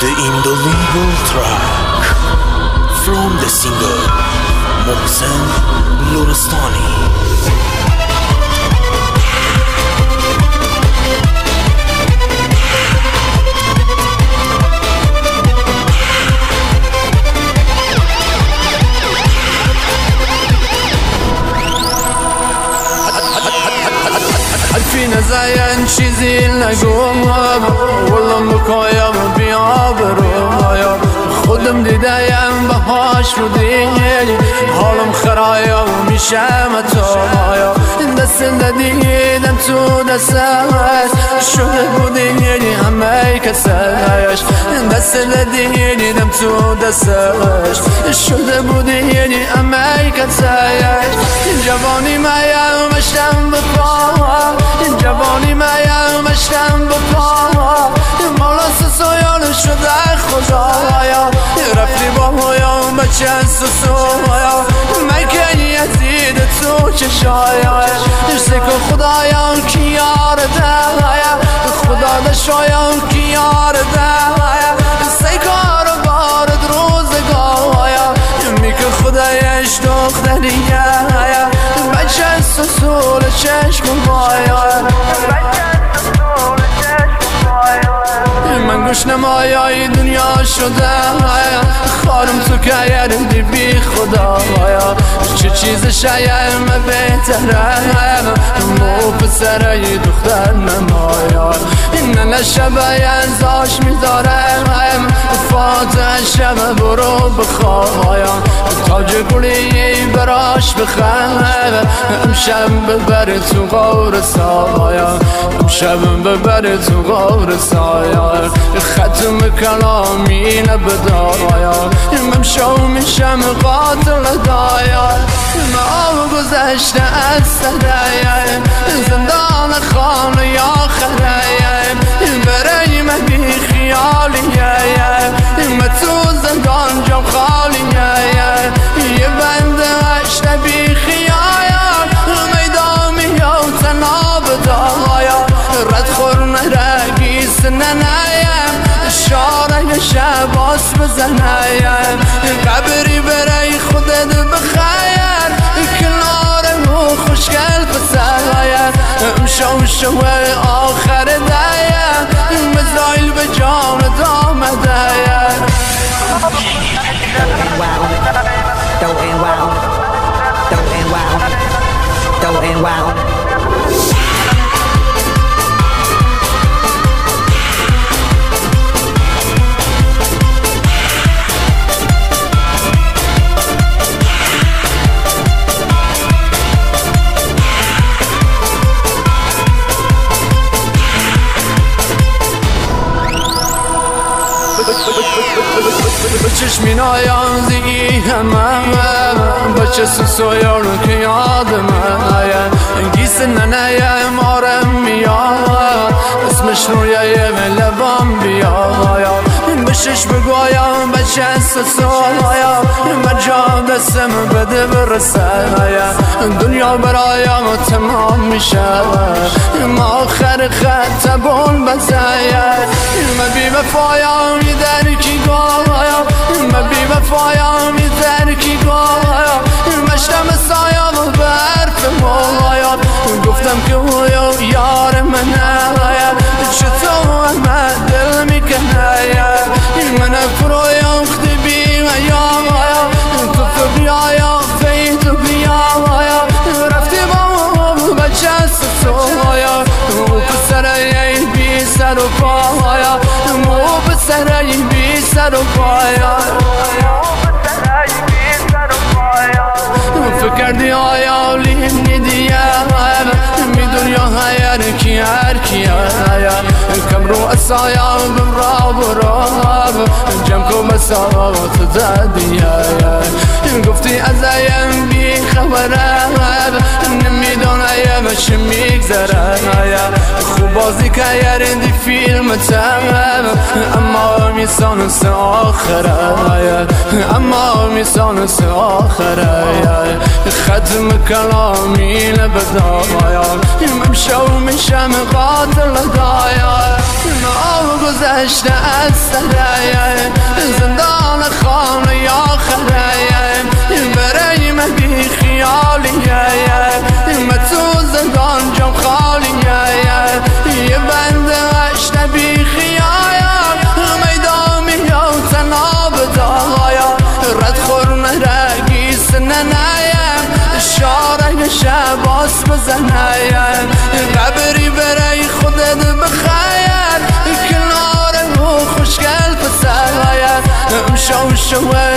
The Indolingual track from the singer Momsen Lurastani. نزاین چیزی نگوم والله مکایم بیا برویم خودم دیدم بهاش رو دیدی حالم خرایم میشم تایا دست دیدم تو دستش شده بودی همه کسش دست دیدم تو دستش. شده بودی همه کسش جوانی میم مشتم بپا جوانی میم مشتم بپا مولا سویان شده با مویام بچه سویا مکنی یزید تو چشایا سکو خدایا کیار دهایا خدا دشایا کیار دهایا سکار بارد روزگایا میکه خدایش دختریه. بچه سسول چشم بایا گوش نمایای دنیا شده خارم تو که یردی بی خدا چه چیز شایم بهتره مو پسره دختر نمایا این نشبه ازاش می‌ذارم فاتح شب برو بخوایا تاج گلی براش بخواه امشب ببر تو غور سایا امشب ببر تو غور سایا ختم کلامی نبدایا ممشو میشم قاتل دایا ما گذشته از سرایا زندان خانه یا خرایا برای من بی خیالیه. نرگی سننایم شاره شباس بزنایم قبری برای خودت بخیر کنار رو خوشگل پسر امشو شو آخر دایم. مزایل به جان دام دایم. Don't wild. Don't end wild. Don't end چه سویان که یادم گیس ننه مارم میاد اسمش روی لبام بیاد بشش بگویم بچه سویا من جا دستم بده برسه. دنیا برایم تمام میشه. ما آخر خط بون بزاید من بی وفایم یه و پایا مو پسره بی سر و پایا. فکردی آیا لیم ندیه می دنیا هر کی؟ هر کی کم رو اسایا بم را برا جم کو مساوات دادیه گفتی از ایم بی خبره. نمی‌دونه مش میگذره. خوب بازی که یارندی فیلم تمام اما میسان آخره اما میسان آخره ختم کلامی لبدایا ممشو میشم قاتل دایا نام گذشته از سره زندان خانه یا شباس بزنایم قبری برای خودت بخیر کنار او خوشگل پسر امشو شوه